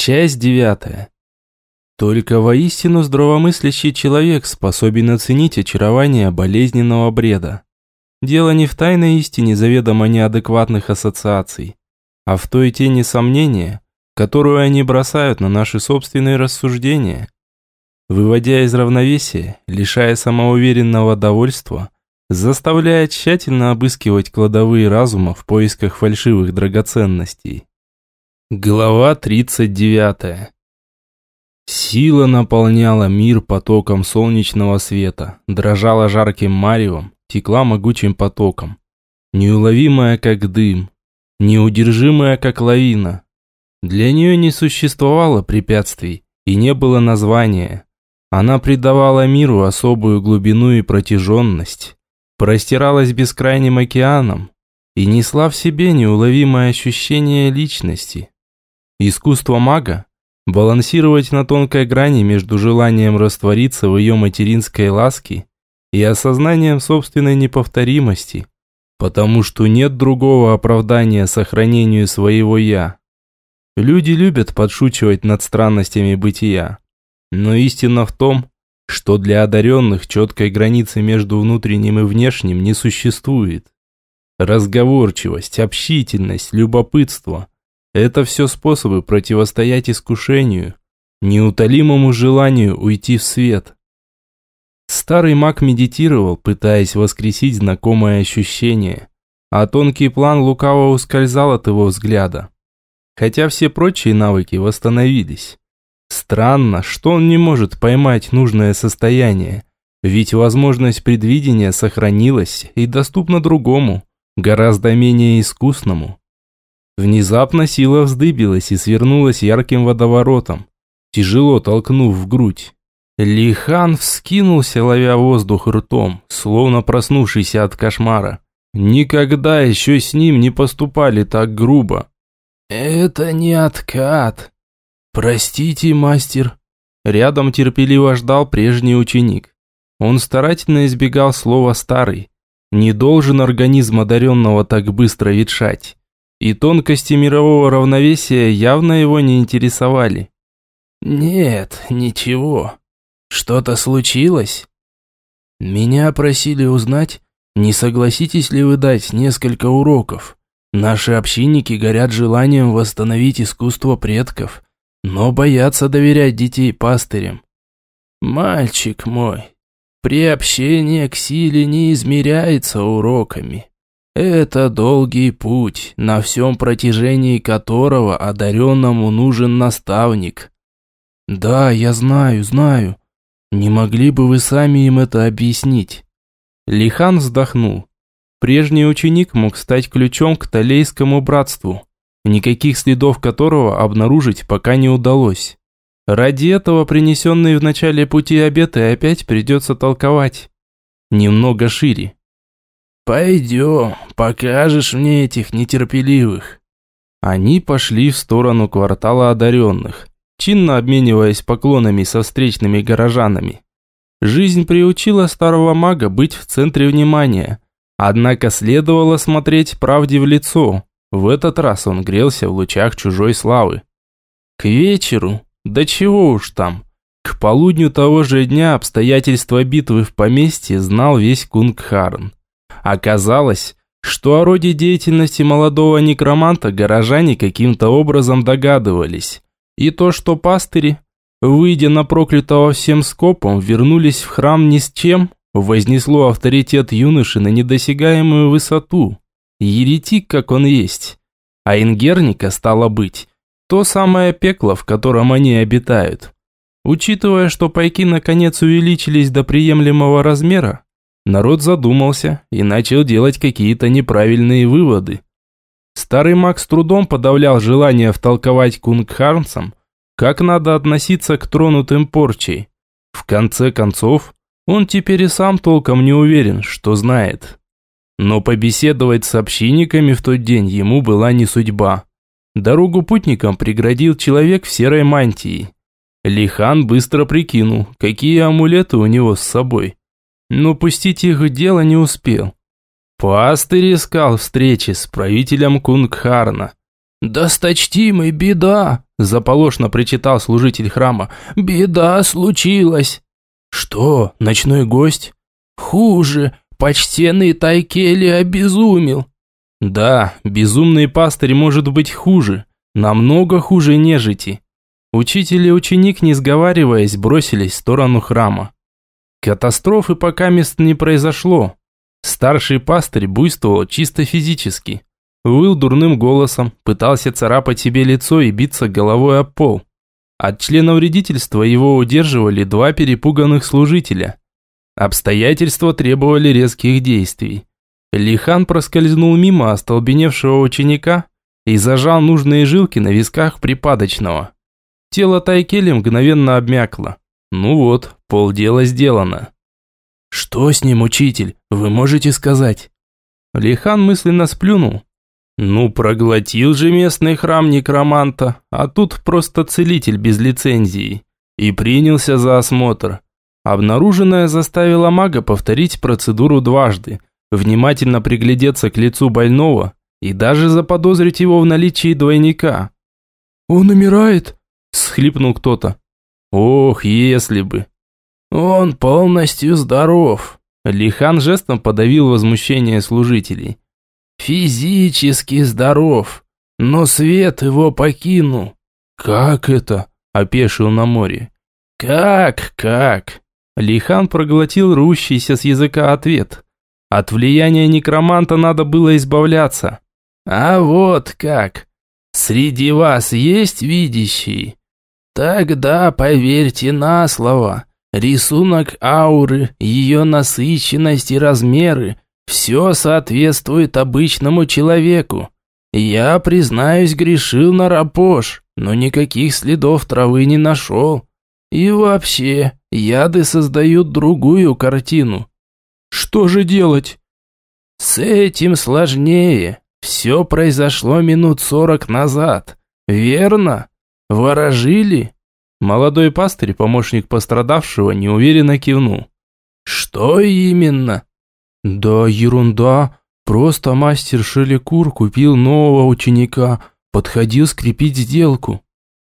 Часть девятая. Только воистину здравомыслящий человек способен оценить очарование болезненного бреда. Дело не в тайной истине заведомо неадекватных ассоциаций, а в той тени сомнения, которую они бросают на наши собственные рассуждения. Выводя из равновесия, лишая самоуверенного довольства, заставляя тщательно обыскивать кладовые разума в поисках фальшивых драгоценностей. Глава 39. Сила наполняла мир потоком солнечного света, дрожала жарким маревом, текла могучим потоком. Неуловимая, как дым, неудержимая, как лавина. Для нее не существовало препятствий и не было названия. Она придавала миру особую глубину и протяженность, простиралась бескрайним океаном и несла в себе неуловимое ощущение личности. Искусство мага – балансировать на тонкой грани между желанием раствориться в ее материнской ласке и осознанием собственной неповторимости, потому что нет другого оправдания сохранению своего «я». Люди любят подшучивать над странностями бытия, но истина в том, что для одаренных четкой границы между внутренним и внешним не существует. Разговорчивость, общительность, любопытство – это все способы противостоять искушению, неутолимому желанию уйти в свет. Старый маг медитировал, пытаясь воскресить знакомое ощущение, а тонкий план лукаво ускользал от его взгляда. Хотя все прочие навыки восстановились. Странно, что он не может поймать нужное состояние, ведь возможность предвидения сохранилась и доступна другому, гораздо менее искусному. Внезапно сила вздыбилась и свернулась ярким водоворотом, тяжело толкнув в грудь. Лихан вскинулся, ловя воздух ртом, словно проснувшийся от кошмара. Никогда еще с ним не поступали так грубо. «Это не откат. Простите, мастер». Рядом терпеливо ждал прежний ученик. Он старательно избегал слова «старый». Не должен организм одаренного так быстро ветшать и тонкости мирового равновесия явно его не интересовали. «Нет, ничего. Что-то случилось?» «Меня просили узнать, не согласитесь ли вы дать несколько уроков. Наши общинники горят желанием восстановить искусство предков, но боятся доверять детей пастырям. Мальчик мой, приобщение к силе не измеряется уроками. Это долгий путь, на всем протяжении которого одаренному нужен наставник. Да, я знаю, знаю. Не могли бы вы сами им это объяснить? Лихан вздохнул. Прежний ученик мог стать ключом к Талейскому братству, никаких следов которого обнаружить пока не удалось. Ради этого принесенные в начале пути обеты опять придется толковать. Немного шире. «Пойдем, покажешь мне этих нетерпеливых». Они пошли в сторону квартала одаренных, чинно обмениваясь поклонами со встречными горожанами. Жизнь приучила старого мага быть в центре внимания, однако следовало смотреть правде в лицо. В этот раз он грелся в лучах чужой славы. К вечеру, да чего уж там, к полудню того же дня обстоятельства битвы в поместье знал весь Кунгхарн. Оказалось, что о роде деятельности молодого некроманта горожане каким-то образом догадывались. И то, что пастыри, выйдя на проклятого всем скопом, вернулись в храм ни с чем, вознесло авторитет юноши на недосягаемую высоту. Еретик, как он есть. А ингерника стало быть, то самое пекло, в котором они обитают. Учитывая, что пайки наконец увеличились до приемлемого размера, Народ задумался и начал делать какие-то неправильные выводы. Старый маг с трудом подавлял желание втолковать кунгхарнцам, как надо относиться к тронутым порчей. В конце концов, он теперь и сам толком не уверен, что знает. Но побеседовать с общинниками в тот день ему была не судьба. Дорогу путникам преградил человек в серой мантии. Лихан быстро прикинул, какие амулеты у него с собой но пустить их дело не успел. Пастырь искал встречи с правителем Кунгхарна. «Досточтимый, беда!» – заполошно причитал служитель храма. «Беда случилась!» «Что, ночной гость?» «Хуже, почтенный Тайкели обезумел!» «Да, безумный пастырь может быть хуже, намного хуже нежити». Учитель и ученик, не сговариваясь, бросились в сторону храма. Катастрофы пока мест не произошло. Старший пастырь буйствовал чисто физически. Выл дурным голосом, пытался царапать себе лицо и биться головой об пол. От члена вредительства его удерживали два перепуганных служителя. Обстоятельства требовали резких действий. Лихан проскользнул мимо остолбеневшего ученика и зажал нужные жилки на висках припадочного. Тело Тайкели мгновенно обмякло. Ну вот, полдела сделано. «Что с ним, учитель? Вы можете сказать?» Лихан мысленно сплюнул. Ну, проглотил же местный храм некроманта, а тут просто целитель без лицензии. И принялся за осмотр. Обнаруженное заставило мага повторить процедуру дважды, внимательно приглядеться к лицу больного и даже заподозрить его в наличии двойника. «Он умирает?» – схлипнул кто-то. «Ох, если бы!» «Он полностью здоров!» Лихан жестом подавил возмущение служителей. Физически здоров, но свет его покинул. Как это? Опешил на море. Как, как? Лихан проглотил рущийся с языка ответ. От влияния некроманта надо было избавляться. А вот как. Среди вас есть видящие? Тогда поверьте на слово. Рисунок ауры, ее насыщенность и размеры – все соответствует обычному человеку. Я, признаюсь, грешил на рапош, но никаких следов травы не нашел. И вообще, яды создают другую картину. Что же делать? С этим сложнее. Все произошло минут сорок назад. Верно? Ворожили? Молодой пастырь, помощник пострадавшего, неуверенно кивнул. Что именно? «Да ерунда. Просто мастер Шеликур купил нового ученика. Подходил скрепить сделку».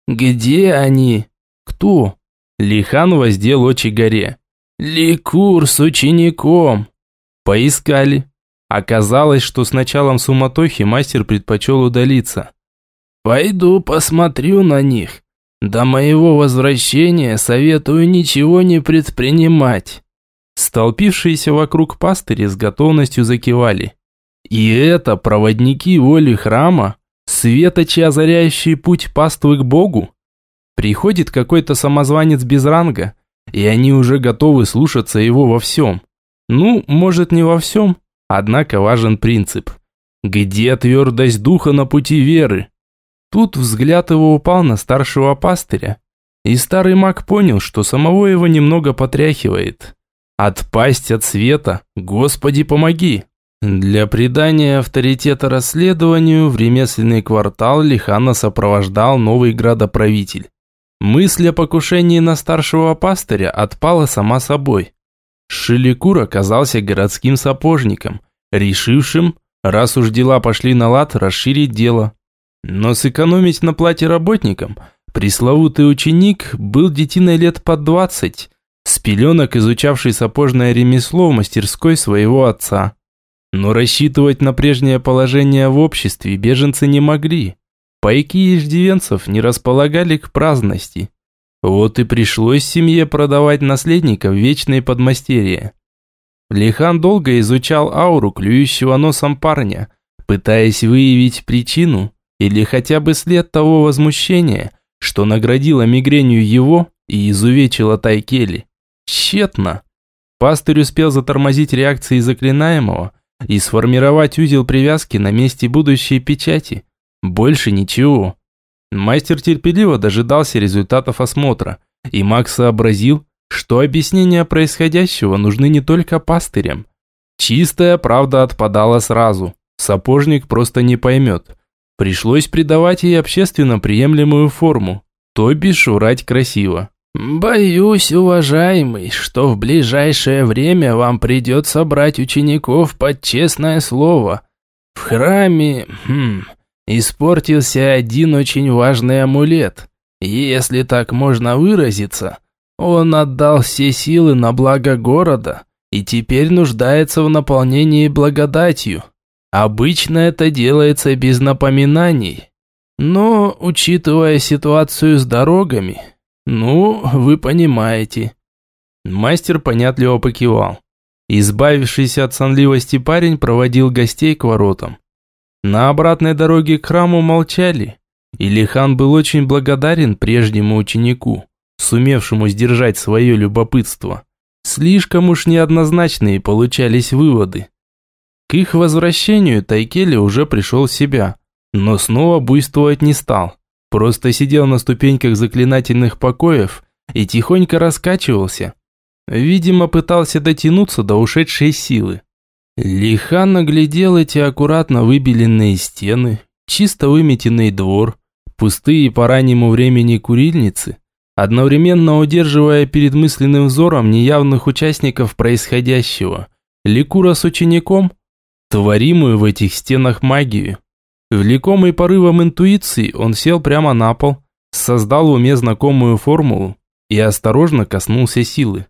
«Где они?» «Кто?» Лихан воздел очи горе. «Ликур с учеником». Поискали. Оказалось, что с началом суматохи мастер предпочел удалиться. «Пойду посмотрю на них. До моего возвращения советую ничего не предпринимать». Столпившиеся вокруг пастыри с готовностью закивали. И это проводники воли храма, светочи, озаряющие путь паствы к Богу. Приходит какой-то самозванец без ранга, и они уже готовы слушаться его во всем. Ну, может не во всем, однако важен принцип. Где твердость духа на пути веры? Тут взгляд его упал на старшего пастыря, и старый маг понял, что самого его немного потряхивает. Отпасть от света, Господи помоги! Для придания авторитета расследованию в ремесленный квартал Лихана сопровождал новый градоправитель. Мысль о покушении на старшего пастыря отпала сама собой. Шиликур оказался городским сапожником, решившим, раз уж дела пошли на лад, расширить дело. Но сэкономить на плате работникам пресловутый ученик был детиной лет под двадцать, с пеленок изучавший сапожное ремесло в мастерской своего отца. Но рассчитывать на прежнее положение в обществе беженцы не могли. Пайки иждивенцев не располагали к праздности. Вот и пришлось семье продавать наследников вечные подмастерья. Лихан долго изучал ауру клюющего носом парня, пытаясь выявить причину или хотя бы след того возмущения, что наградило мигренью его и изувечило Тайкели. Тщетно. Пастырь успел затормозить реакции заклинаемого и сформировать узел привязки на месте будущей печати. Больше ничего. Мастер терпеливо дожидался результатов осмотра, и Макс сообразил, что объяснения происходящего нужны не только пастырям. Чистая правда отпадала сразу. Сапожник просто не поймет. Пришлось придавать ей общественно приемлемую форму, то бишь врать красиво. «Боюсь, уважаемый, что в ближайшее время вам придется брать учеников под честное слово. В храме... Хм, испортился один очень важный амулет. Если так можно выразиться, он отдал все силы на благо города и теперь нуждается в наполнении благодатью. Обычно это делается без напоминаний. Но, учитывая ситуацию с дорогами, ну, вы понимаете. Мастер понятливо покивал. Избавившийся от сонливости парень проводил гостей к воротам. На обратной дороге к храму молчали, и Лихан был очень благодарен прежнему ученику, сумевшему сдержать свое любопытство. Слишком уж неоднозначные получались выводы. К их возвращению Тайкели уже пришел в себя, но снова буйствовать не стал. Просто сидел на ступеньках заклинательных покоев и тихонько раскачивался. Видимо, пытался дотянуться до ушедшей силы. Лихан наглядел эти аккуратно выбеленные стены, чисто выметенный двор, пустые по раннему времени курильницы, одновременно удерживая перед мысленным взором неявных участников происходящего. Ликура с учеником творимую в этих стенах магию. Влекомый порывом интуиции, он сел прямо на пол, создал в уме знакомую формулу и осторожно коснулся силы.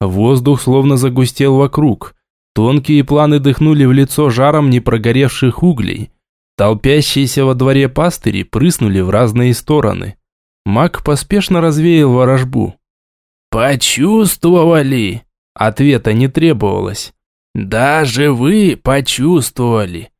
Воздух словно загустел вокруг, тонкие планы дыхнули в лицо жаром непрогоревших углей. Толпящиеся во дворе пастыри прыснули в разные стороны. Маг поспешно развеял ворожбу. «Почувствовали?» Ответа не требовалось. Даже вы почувствовали.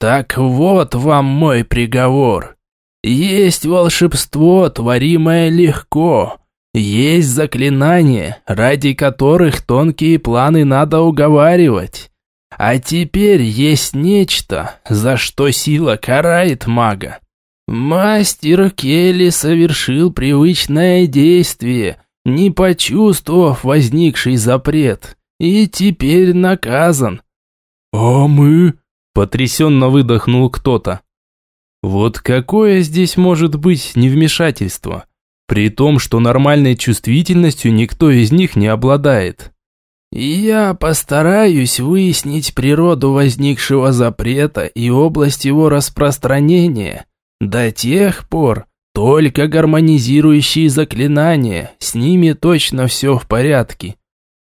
Так вот вам мой приговор. Есть волшебство, творимое легко. Есть заклинания, ради которых тонкие планы надо уговаривать. А теперь есть нечто, за что сила карает мага. Мастер Келли совершил привычное действие, не почувствовав возникший запрет и теперь наказан». «А мы?» – потрясенно выдохнул кто-то. «Вот какое здесь может быть невмешательство, при том, что нормальной чувствительностью никто из них не обладает?» «Я постараюсь выяснить природу возникшего запрета и область его распространения. До тех пор только гармонизирующие заклинания, с ними точно все в порядке.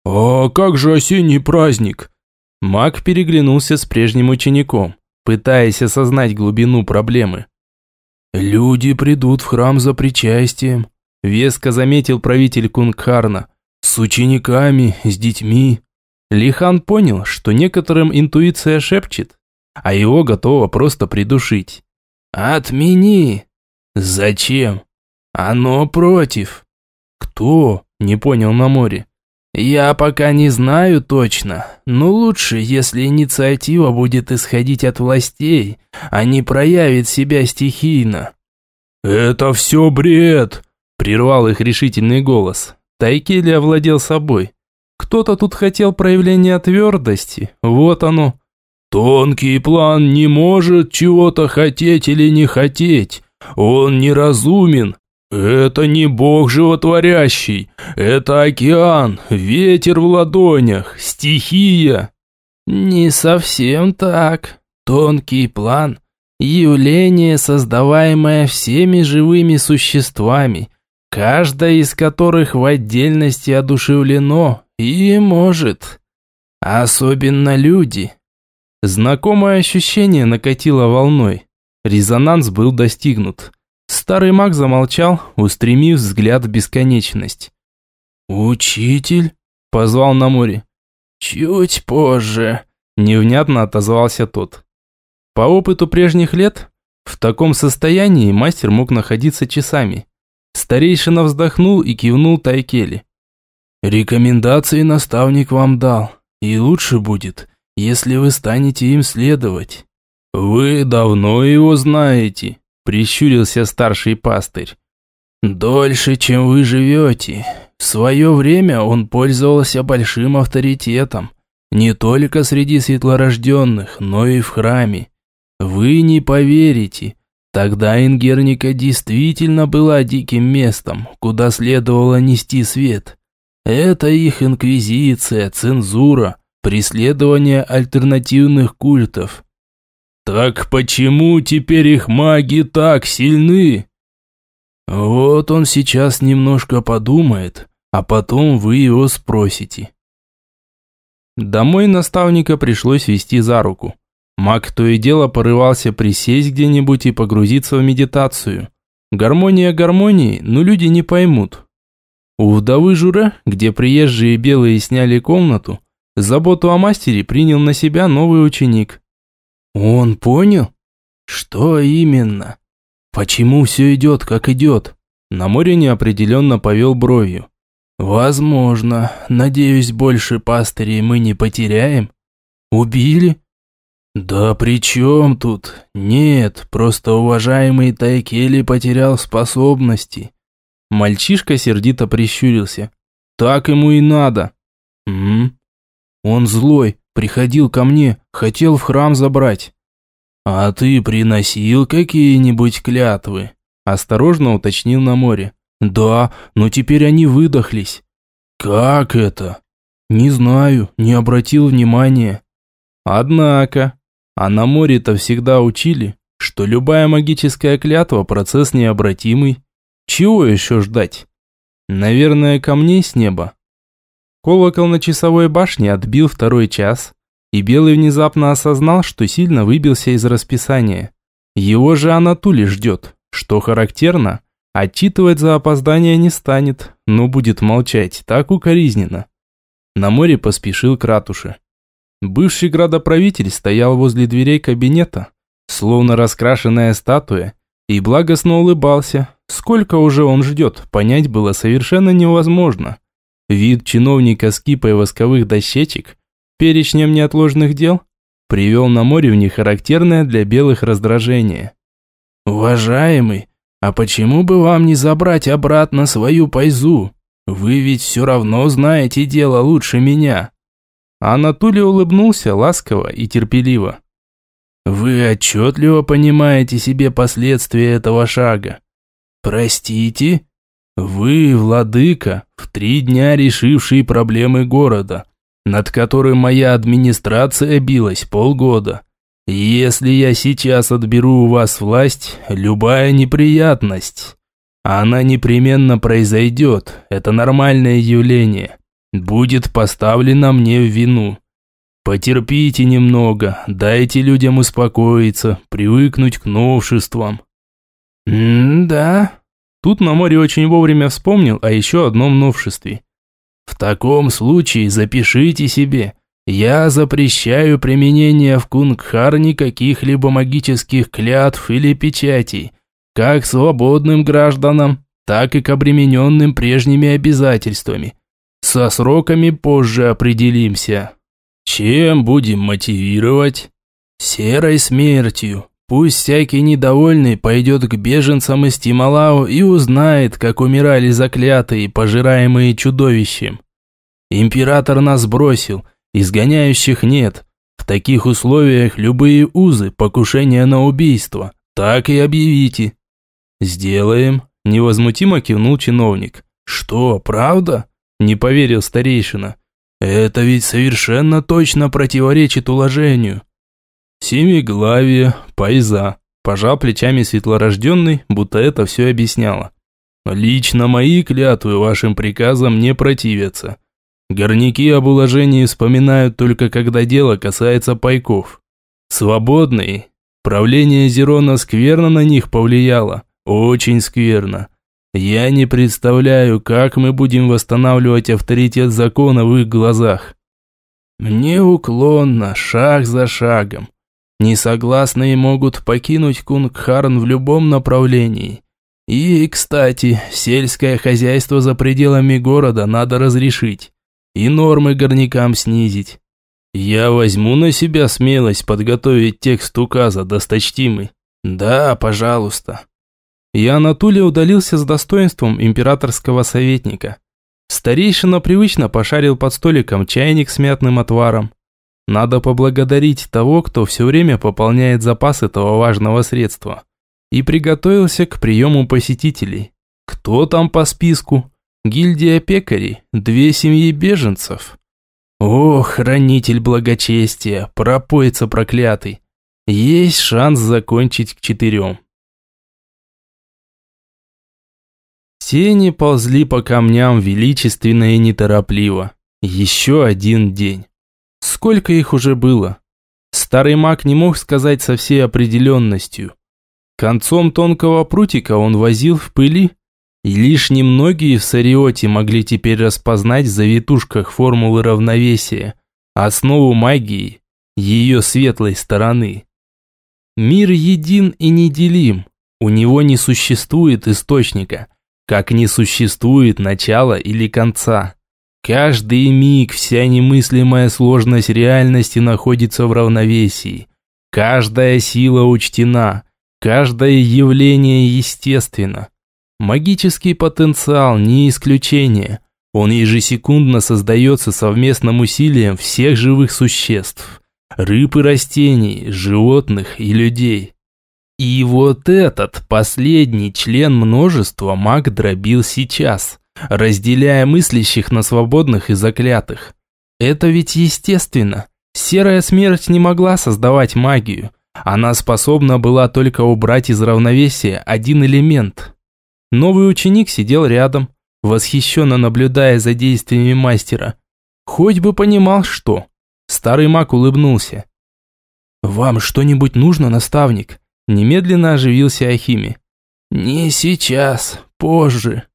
«А как же осенний праздник?» Маг переглянулся с прежним учеником, пытаясь осознать глубину проблемы. «Люди придут в храм за причастием», – веско заметил правитель Кунгхарна. «С учениками, с детьми». Лихан понял, что некоторым интуиция шепчет, а его готово просто придушить. «Отмени!» «Зачем?» «Оно против». «Кто?» – не понял на море. Я пока не знаю точно, но лучше, если инициатива будет исходить от властей, а не проявит себя стихийно. «Это все бред!» – прервал их решительный голос. Тайкели овладел собой. Кто-то тут хотел проявления твердости, вот оно. «Тонкий план не может чего-то хотеть или не хотеть. Он неразумен, «Это не бог животворящий, это океан, ветер в ладонях, стихия». «Не совсем так. Тонкий план – явление, создаваемое всеми живыми существами, каждое из которых в отдельности одушевлено и может. Особенно люди». Знакомое ощущение накатило волной. Резонанс был достигнут. Старый маг замолчал, устремив взгляд в бесконечность. «Учитель?» – позвал на море. «Чуть позже», – невнятно отозвался тот. По опыту прежних лет, в таком состоянии мастер мог находиться часами. Старейшина вздохнул и кивнул Тайкели. «Рекомендации наставник вам дал, и лучше будет, если вы станете им следовать. Вы давно его знаете, Прищурился старший пастырь. «Дольше, чем вы живете. В свое время он пользовался большим авторитетом. Не только среди светлорожденных, но и в храме. Вы не поверите, тогда Ингерника действительно была диким местом, куда следовало нести свет. Это их инквизиция, цензура, преследование альтернативных культов. Так почему теперь их маги так сильны? Вот он сейчас немножко подумает, а потом вы его спросите. Домой наставника пришлось вести за руку. Маг то и дело порывался присесть где-нибудь и погрузиться в медитацию. Гармония гармонии, но люди не поймут. У вдовы Журе, где приезжие белые сняли комнату, заботу о мастере принял на себя новый ученик. Он понял? Что именно? Почему все идет, как идет? На море неопределенно повел бровью. Возможно. Надеюсь, больше пастырей мы не потеряем. Убили? Да при чем тут? Нет, просто уважаемый Тайкели потерял способности. Мальчишка сердито прищурился. Так ему и надо. М? Он злой, приходил ко мне, хотел в храм забрать. А ты приносил какие-нибудь клятвы? Осторожно уточнил на море. Да, но теперь они выдохлись. Как это? Не знаю, не обратил внимания. Однако, а на море-то всегда учили, что любая магическая клятва – процесс необратимый. Чего еще ждать? Наверное, камней с неба. Колокол на часовой башне отбил второй час, и Белый внезапно осознал, что сильно выбился из расписания. Его же Анатолий ждет, что характерно, отчитывать за опоздание не станет, но будет молчать, так укоризненно. На море поспешил к ратуше. Бывший градоправитель стоял возле дверей кабинета, словно раскрашенная статуя, и благостно улыбался. Сколько уже он ждет, понять было совершенно невозможно. Вид чиновника с кипой восковых дощечек, перечнем неотложных дел, привел на море в нехарактерное для белых раздражение. «Уважаемый, а почему бы вам не забрать обратно свою пайзу? Вы ведь все равно знаете дело лучше меня». Анатолий улыбнулся ласково и терпеливо. «Вы отчетливо понимаете себе последствия этого шага. Простите? Вы, владыка, в три дня решивший проблемы города, над которым моя администрация билась полгода. Если я сейчас отберу у вас власть, любая неприятность, она непременно произойдет, это нормальное явление, будет поставлена мне в вину. Потерпите немного, дайте людям успокоиться, привыкнуть к новшествам. М-да. Тут на море очень вовремя вспомнил о еще одном новшестве. В таком случае запишите себе – я запрещаю применение в Кунгхарне каких-либо магических клятв или печатей, как свободным гражданам, так и к обремененным прежними обязательствами. Со сроками позже определимся. Чем будем мотивировать? Серой смертью. Пусть всякий недовольный пойдет к беженцам из Тималау и узнает, как умирали заклятые, пожираемые чудовищем. Император нас бросил – Изгоняющих нет. В таких условиях любые узы, покушения на убийство. Так и объявите. Сделаем. Невозмутимо кивнул чиновник. Что, правда? Не поверил старейшина. Это ведь совершенно точно противоречит уложению. Семиглавие, пайза. Пожал плечами светлорожденный, будто это все объясняло. Лично мои клятвы вашим приказам не противятся. Горняки об уложении вспоминают только когда дело касается пайков. Свободные. Правление Зерона скверно на них повлияло. Очень скверно. Я не представляю, как мы будем восстанавливать авторитет закона в их глазах. Неуклонно, шаг за шагом. Несогласные могут покинуть Кунгхарн в любом направлении. И, кстати, сельское хозяйство за пределами города надо разрешить и нормы горнякам снизить. Я возьму на себя смелость подготовить текст указа, досточтимый. Да, пожалуйста. И Анатолий удалился с достоинством императорского советника. Старейшина привычно пошарил под столиком чайник с мятным отваром. Надо поблагодарить того, кто все время пополняет запас этого важного средства. И приготовился к приему посетителей. Кто там по списку? Гильдия пекарей, две семьи беженцев. О, хранитель благочестия, пропойца проклятый. есть шанс закончить к четырем. Тени ползли по камням величественно и неторопливо. Еще один день. Сколько их уже было? Старый маг не мог сказать со всей определенностью. Концом тонкого прутика он возил в пыли, и лишь немногие в Сариоте могли теперь распознать в завитушках формулы равновесия, основу магии, ее светлой стороны. Мир един и неделим, у него не существует источника – как не существует начала или конца. Каждый миг вся немыслимая сложность реальности находится в равновесии. Каждая сила учтена, каждое явление естественно. Магический потенциал не исключение. Он ежесекундно создается совместным усилием всех живых существ. Рыб и растений, животных и людей. И вот этот последний член множества маг дробил сейчас, разделяя мыслящих на свободных и заклятых. Это ведь естественно. Серая смерть не могла создавать магию. Она способна была только убрать из равновесия один элемент. Новый ученик сидел рядом, восхищенно наблюдая за действиями мастера. Хоть бы понимал, что. Старый маг улыбнулся. «Вам что-нибудь нужно, наставник?» Немедленно оживился Ахими. «Не сейчас, позже».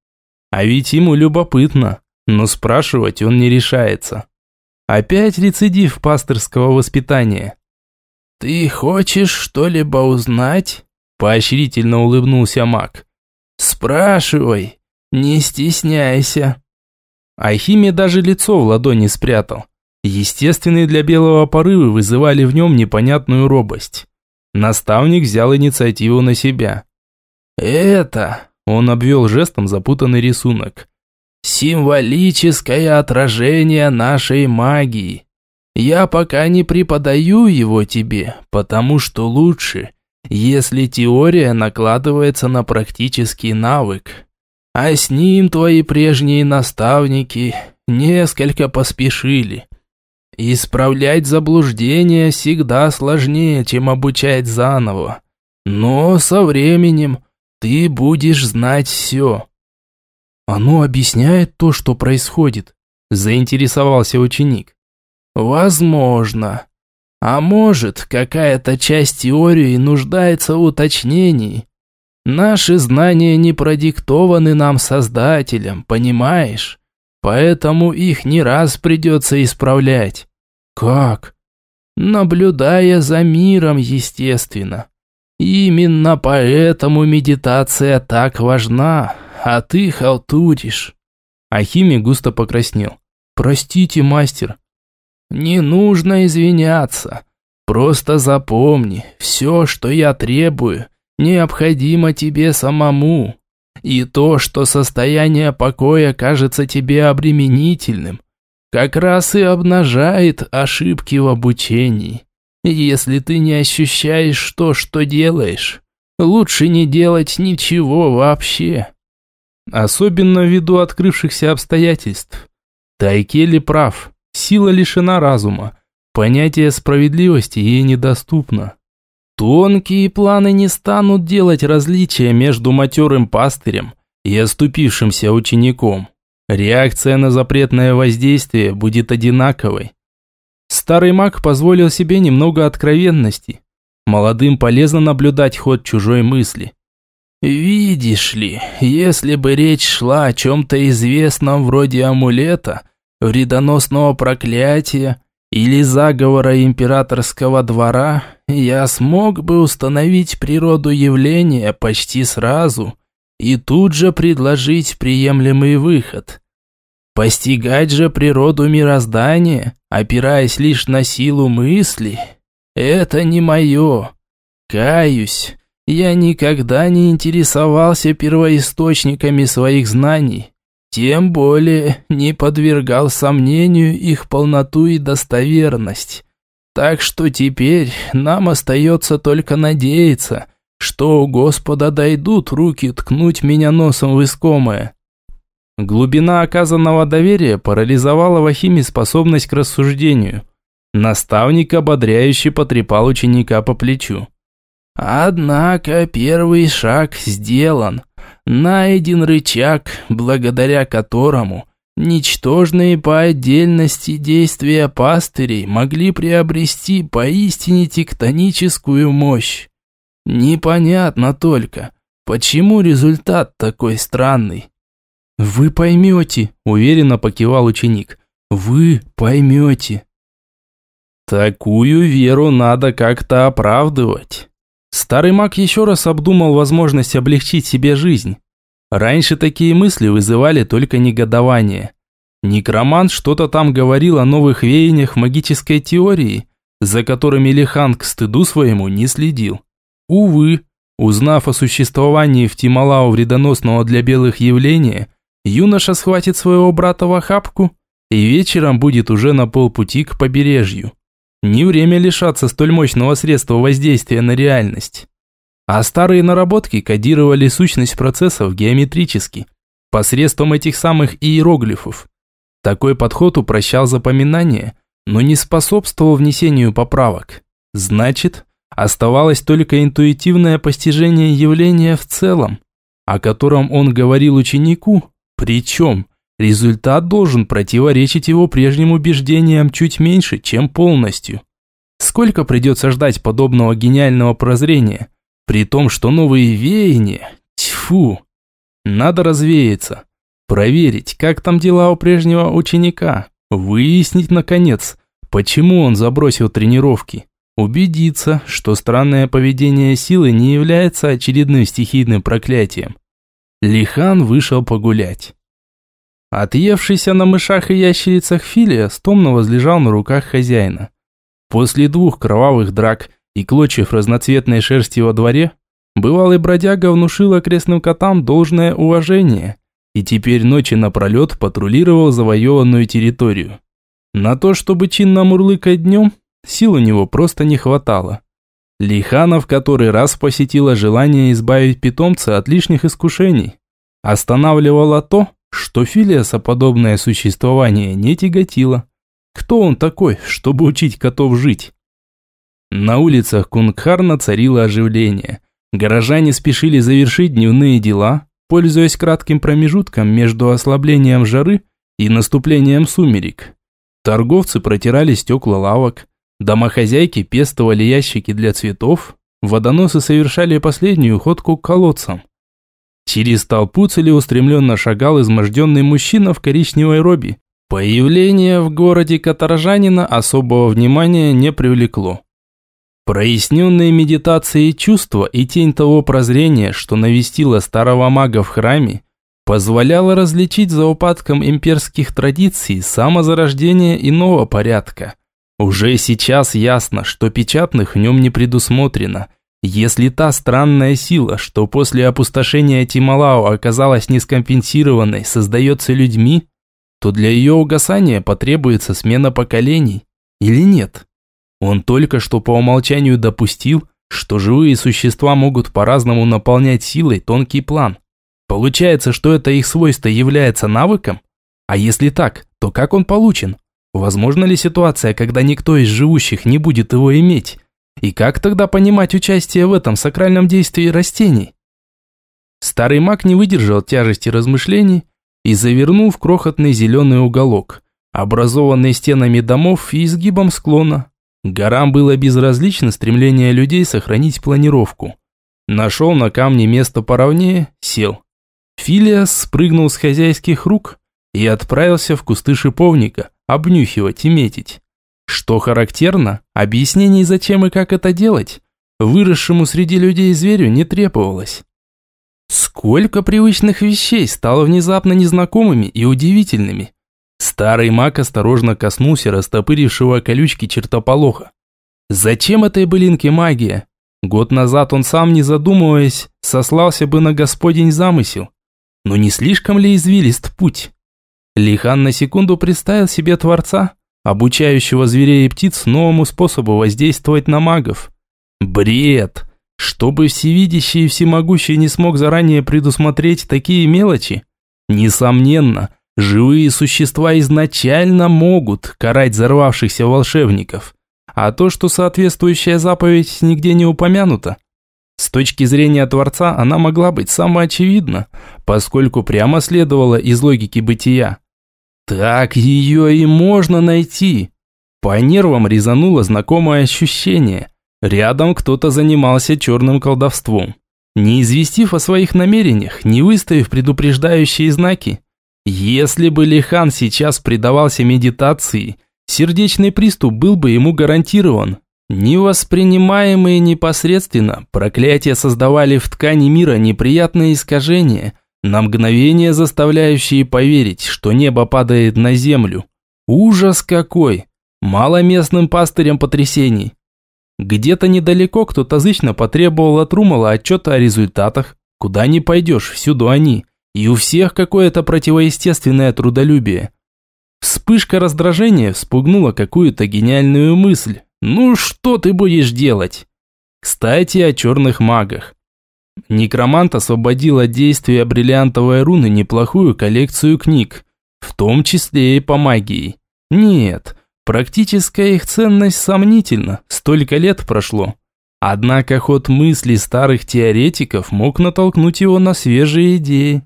А ведь ему любопытно, но спрашивать он не решается. Опять рецидив пасторского воспитания. «Ты хочешь что-либо узнать?» Поощрительно улыбнулся маг. «Спрашивай, не стесняйся». Ахиме даже лицо в ладони спрятал. Естественные для белого порывы вызывали в нем непонятную робость. Наставник взял инициативу на себя. «Это...» – он обвел жестом запутанный рисунок. «Символическое отражение нашей магии. Я пока не преподаю его тебе, потому что лучше, если теория накладывается на практический навык. А с ним твои прежние наставники несколько поспешили. Исправлять заблуждения всегда сложнее, чем обучать заново. Но со временем ты будешь знать все. Оно объясняет то, что происходит, заинтересовался ученик. Возможно. А может, какая-то часть теории нуждается в уточнении. Наши знания не продиктованы нам Создателем, понимаешь? Поэтому их не раз придется исправлять. Как? Наблюдая за миром, естественно. Именно поэтому медитация так важна, а ты халтуришь. Ахими густо покраснел. Простите, мастер. Не нужно извиняться. Просто запомни, все, что я требую, необходимо тебе самому. И то, что состояние покоя кажется тебе обременительным, как раз и обнажает ошибки в обучении. Если ты не ощущаешь то, что делаешь, лучше не делать ничего вообще. Особенно ввиду открывшихся обстоятельств. Тайкели прав, сила лишена разума, понятие справедливости ей недоступно. Тонкие планы не станут делать различия между матерым пастырем и оступившимся учеником. Реакция на запретное воздействие будет одинаковой. Старый маг позволил себе немного откровенности. Молодым полезно наблюдать ход чужой мысли. «Видишь ли, если бы речь шла о чем-то известном вроде амулета, вредоносного проклятия или заговора императорского двора, я смог бы установить природу явления почти сразу и тут же предложить приемлемый выход. Постигать же природу мироздания, опираясь лишь на силу мысли, это не мое. Каюсь, я никогда не интересовался первоисточниками своих знаний, тем более не подвергал сомнению их полноту и достоверность. Так что теперь нам остается только надеяться, что у Господа дойдут руки ткнуть меня носом в искомое. Глубина оказанного доверия парализовала в Ахиме способность к рассуждению. Наставник ободряюще потрепал ученика по плечу. Однако первый шаг сделан. Найден рычаг, благодаря которому ничтожные по отдельности действия пастырей могли приобрести поистине тектоническую мощь. Непонятно только, почему результат такой странный. «Вы поймете», – уверенно покивал ученик. «Вы поймете». Такую веру надо как-то оправдывать. Старый маг еще раз обдумал возможность облегчить себе жизнь. Раньше такие мысли вызывали только негодование. Некромант что-то там говорил о новых веяниях магической теории, за которыми Лихан к стыду своему не следил. Увы, узнав о существовании в Тималау вредоносного для белых явления, юноша схватит своего брата в охапку и вечером будет уже на полпути к побережью. Не время лишаться столь мощного средства воздействия на реальность. А старые наработки кодировали сущность процессов геометрически, посредством этих самых иероглифов. Такой подход упрощал запоминание, но не способствовал внесению поправок. Значит, оставалось только интуитивное постижение явления в целом, о котором он говорил ученику, причем результат должен противоречить его прежним убеждениям чуть меньше, чем полностью. Сколько придется ждать подобного гениального прозрения, при том, что новые веяния, тьфу, надо развеяться, проверить, как там дела у прежнего ученика, выяснить, наконец, почему он забросил тренировки, убедиться, что странное поведение силы не является очередным стихийным проклятием. Лихан вышел погулять. Отъевшийся на мышах и ящерицах Филия стомно возлежал на руках хозяина. После двух кровавых драк и клочьев разноцветной шерсти во дворе, бывалый бродяга внушил окрестным котам должное уважение и теперь ночи напролет патрулировал завоеванную территорию. На то, чтобы чинно мурлыкать днем, сил у него просто не хватало. Лиханов который раз посетило желание избавить питомца от лишних искушений. Останавливало то, что Филиаса подобное существование не тяготило. Кто он такой, чтобы учить котов жить? На улицах Кунгхарна царило оживление. Горожане спешили завершить дневные дела, пользуясь кратким промежутком между ослаблением жары и наступлением сумерек. Торговцы протирали стекла лавок, домохозяйки пестовали ящики для цветов, водоносы совершали последнюю ходку к колодцам. Через толпу целеустремленно шагал изможденный мужчина в коричневой робе. Появление в городе Каторжанина особого внимания не привлекло. Проясненные медитацией чувства и тень того прозрения, что навестила старого мага в храме, позволяло различить за упадком имперских традиций самозарождение иного порядка. Уже сейчас ясно, что печатных в нем не предусмотрено, если та странная сила, что после опустошения Тималао оказалась нескомпенсированной, создается людьми, то для ее угасания потребуется смена поколений. Или нет? Он только что по умолчанию допустил, что живые существа могут по-разному наполнять силой тонкий план. Получается, что это их свойство является навыком? А если так, то как он получен? Возможно ли ситуация, когда никто из живущих не будет его иметь? И как тогда понимать участие в этом сакральном действии растений? Старый маг не выдержал тяжести размышлений и завернул в крохотный зеленый уголок, образованный стенами домов и изгибом склона. Горам было безразлично стремление людей сохранить планировку. Нашел на камне место поровнее, сел. Филиас спрыгнул с хозяйских рук и отправился в кусты шиповника, обнюхивать и метить. Что характерно, объяснений зачем и как это делать, выросшему среди людей зверю не требовалось. Сколько привычных вещей стало внезапно незнакомыми и удивительными. Старый маг осторожно коснулся растопырившего колючки чертополоха. Зачем этой былинке магия? Год назад он сам, не задумываясь, сослался бы на господень замысел. Но не слишком ли извилист путь? Лихан на секунду представил себе Творца, обучающего зверей и птиц новому способу воздействовать на магов. Бред! Чтобы всевидящий и всемогущий не смог заранее предусмотреть такие мелочи? Несомненно, Живые существа изначально могут карать взорвавшихся волшебников. А то, что соответствующая заповедь нигде не упомянута, с точки зрения Творца она могла быть самоочевидна, поскольку прямо следовала из логики бытия. Так ее и можно найти. По нервам резануло знакомое ощущение. Рядом кто-то занимался черным колдовством. Не известив о своих намерениях, не выставив предупреждающие знаки, если бы Лихан сейчас предавался медитации, сердечный приступ был бы ему гарантирован. Невоспринимаемые непосредственно, проклятия создавали в ткани мира неприятные искажения, на мгновение заставляющие поверить, что небо падает на землю. Ужас какой! Мало местным пастырям потрясений. Где-то недалеко кто-то зычно потребовал от Румала отчета о результатах. Куда ни пойдешь, всюду они – и у всех какое-то противоестественное трудолюбие. Вспышка раздражения вспугнула какую-то гениальную мысль. «Ну что ты будешь делать?» Кстати, о черных магах. Некромант освободил от действия бриллиантовой руны неплохую коллекцию книг, в том числе и по магии. Нет, практическая их ценность сомнительна, столько лет прошло. Однако ход мыслей старых теоретиков мог натолкнуть его на свежие идеи.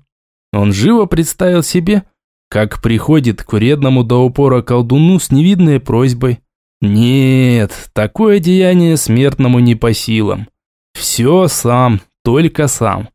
Он живо представил себе, как приходит к вредному до упора колдуну с невидной просьбой. Нет, такое деяние смертному не по силам. Все сам, только сам.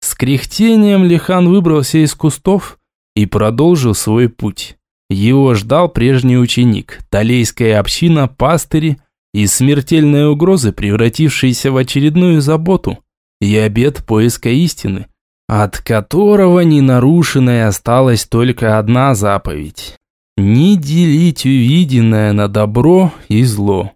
С кряхтением Лихан выбрался из кустов и продолжил свой путь. Его ждал прежний ученик, талейская община, пастыри и смертельные угрозы, превратившиеся в очередную заботу и обет поиска истины от которого ненарушенной осталась только одна заповедь – не делить увиденное на добро и зло.